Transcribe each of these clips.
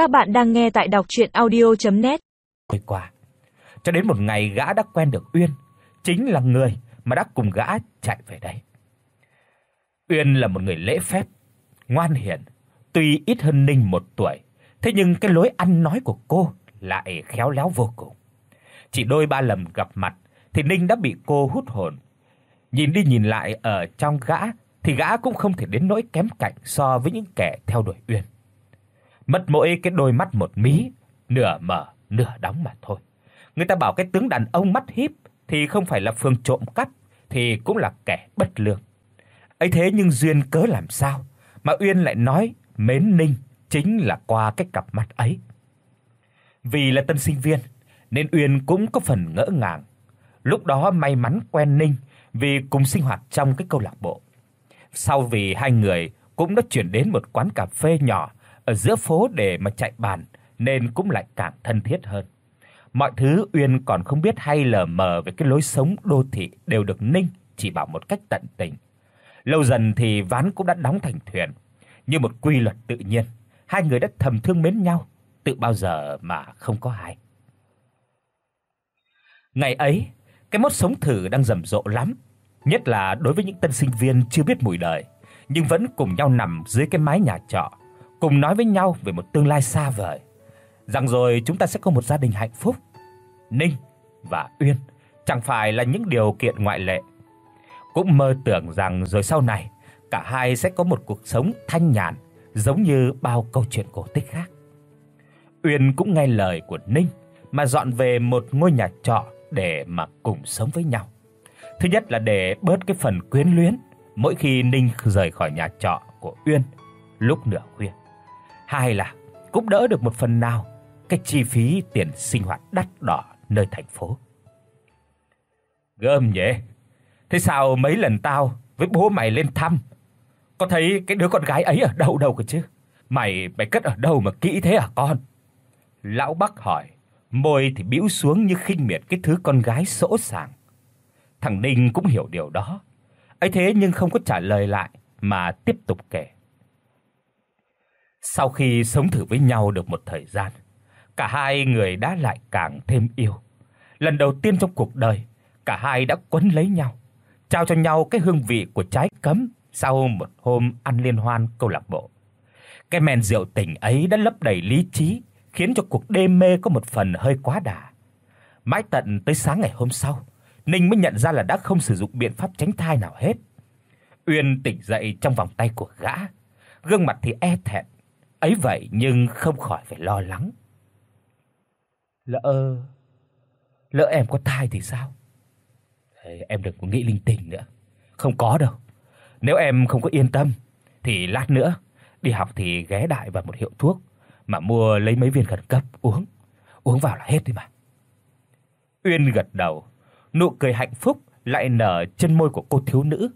Các bạn đang nghe tại đọc audio net Hồi qua, cho đến một ngày gã đã quen được Uyên, chính là người mà đã cùng gã chạy về đây. Uyên là một người lễ phép, ngoan hiền, tuy ít hơn Ninh một tuổi, thế nhưng cái lối ăn nói của cô lại khéo léo vô cùng. Chỉ đôi ba lần gặp mặt thì Ninh đã bị cô hút hồn. Nhìn đi nhìn lại ở trong gã thì gã cũng không thể đến nỗi kém cạnh so với những kẻ theo đuổi Uyên. Mất mỗi cái đôi mắt một mí, nửa mở, nửa đóng mà thôi. Người ta bảo cái tướng đàn ông mắt híp thì không phải là phương trộm cắp thì cũng là kẻ bất lương. Ấy thế nhưng duyên cớ làm sao mà Uyên lại nói mến Ninh chính là qua cái cặp mắt ấy. Vì là tân sinh viên nên Uyên cũng có phần ngỡ ngàng. Lúc đó may mắn quen Ninh vì cùng sinh hoạt trong cái câu lạc bộ. Sau vì hai người cũng đã chuyển đến một quán cà phê nhỏ ở giữa phố để mà chạy bàn nên cũng lại càng thân thiết hơn. Mọi thứ Uyên còn không biết hay lờ mờ về cái lối sống đô thị đều được Ninh chỉ bảo một cách tận tình. Lâu dần thì ván cũng đã đóng thành thuyền, như một quy luật tự nhiên, hai người đã thầm thương mến nhau từ bao giờ mà không có hai. Ngày ấy, cái mốt sống thử đang rầm rộ lắm, nhất là đối với những tân sinh viên chưa biết mùi đời, nhưng vẫn cùng nhau nằm dưới cái mái nhà trọ, cùng nói với nhau về một tương lai xa vời, rằng rồi chúng ta sẽ có một gia đình hạnh phúc. Ninh và Uyên chẳng phải là những điều kiện ngoại lệ. Cũng mơ tưởng rằng rồi sau này cả hai sẽ có một cuộc sống thanh nhàn giống như bao câu chuyện cổ tích khác. Uyên cũng nghe lời của Ninh mà dọn về một ngôi nhà trọ để mà cùng sống với nhau. Thứ nhất là để bớt cái phần quyến luyến mỗi khi Ninh rời khỏi nhà trọ của Uyên lúc nửa khuya. Hai là cũng đỡ được một phần nào cái chi phí tiền sinh hoạt đắt đỏ nơi thành phố. Gơm nhỉ. Thế sao mấy lần tao với bố mày lên thăm, có thấy cái đứa con gái ấy ở đâu đâu cơ chứ? Mày mày cất ở đâu mà kỹ thế à con? Lão Bắc hỏi, môi thì bĩu xuống như khinh miệt cái thứ con gái sỗ sàng. Thằng Ninh cũng hiểu điều đó. Ấy thế nhưng không có trả lời lại mà tiếp tục kể. Sau khi sống thử với nhau được một thời gian, cả hai người đã lại càng thêm yêu. Lần đầu tiên trong cuộc đời, cả hai đã quấn lấy nhau, trao cho nhau cái hương vị của trái cấm sau một hôm ăn liên hoan câu lạc bộ. Cái men rượu tình ấy đã lấp đầy lý trí, khiến cho cuộc đêm mê có một phần hơi quá đà. Mãi tận tới sáng ngày hôm sau, Ninh mới nhận ra là đã không sử dụng biện pháp tránh thai nào hết. Uyên tỉnh dậy trong vòng tay của gã, gương mặt thì e thẹn, ấy vậy nhưng không khỏi phải lo lắng. Lỡ lỡ em có thai thì sao? Thế em đừng có nghĩ linh tinh nữa. Không có đâu. Nếu em không có yên tâm thì lát nữa đi học thì ghé đại vào một hiệu thuốc mà mua lấy mấy viên khẩn cấp uống. Uống vào là hết đi mà. Uyên gật đầu, nụ cười hạnh phúc lại nở trên môi của cô thiếu nữ.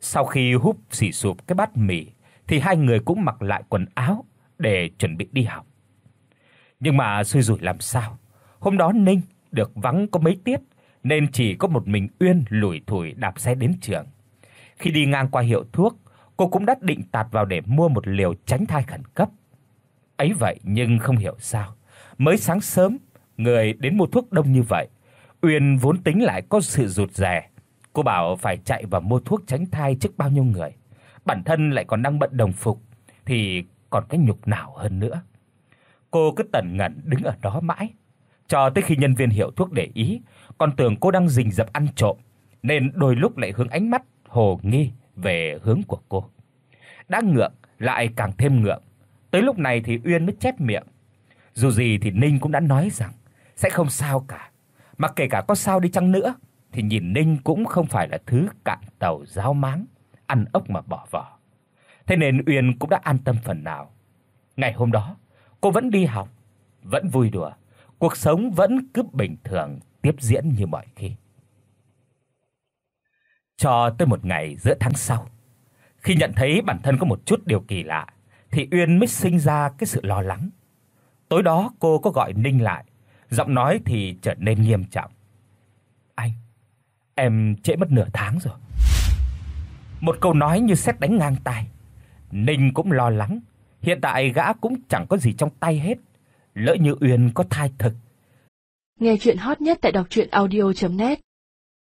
Sau khi húp xì sụp cái bát mì thì hai người cũng mặc lại quần áo để chuẩn bị đi học. Nhưng mà xui rủi làm sao, hôm đó Ninh được vắng có mấy tiết nên chỉ có một mình Uyên lủi thủi đạp xe đến trường. Khi đi ngang qua hiệu thuốc, cô cũng đã định tạt vào để mua một liều tránh thai khẩn cấp. Ấy vậy nhưng không hiểu sao, mới sáng sớm người đến mua thuốc đông như vậy, Uyên vốn tính lại có sự rụt rè. Cô bảo phải chạy vào mua thuốc tránh thai trước bao nhiêu người, bản thân lại còn đang bận đồng phục thì còn cái nhục nào hơn nữa. Cô cứ tần ngẩn đứng ở đó mãi, cho tới khi nhân viên hiệu thuốc để ý, còn tưởng cô đang rình rập ăn trộm, nên đôi lúc lại hướng ánh mắt hồ nghi về hướng của cô. Đã ngượng lại càng thêm ngượng. Tới lúc này thì Uyên mới chép miệng. Dù gì thì Ninh cũng đã nói rằng sẽ không sao cả. Mà kể cả có sao đi chăng nữa thì nhìn Ninh cũng không phải là thứ cạn tàu giáo máng, ăn ốc mà bỏ vỏ. Thế nên Uyên cũng đã an tâm phần nào. Ngày hôm đó, cô vẫn đi học, vẫn vui đùa, cuộc sống vẫn cứ bình thường tiếp diễn như mọi khi. Cho tới một ngày giữa tháng sau, khi nhận thấy bản thân có một chút điều kỳ lạ, thì Uyên mới sinh ra cái sự lo lắng. Tối đó cô có gọi Ninh lại, giọng nói thì trở nên nghiêm trọng. "Anh, em trễ mất nửa tháng rồi." Một câu nói như sét đánh ngang tai. Ninh cũng lo lắng, Hiện tại gã cũng chẳng có gì trong tay hết. Lỡ như Uyên có thai thực. Nghe truyện hot nhất tại doctruyenaudio.net